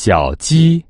小鸡。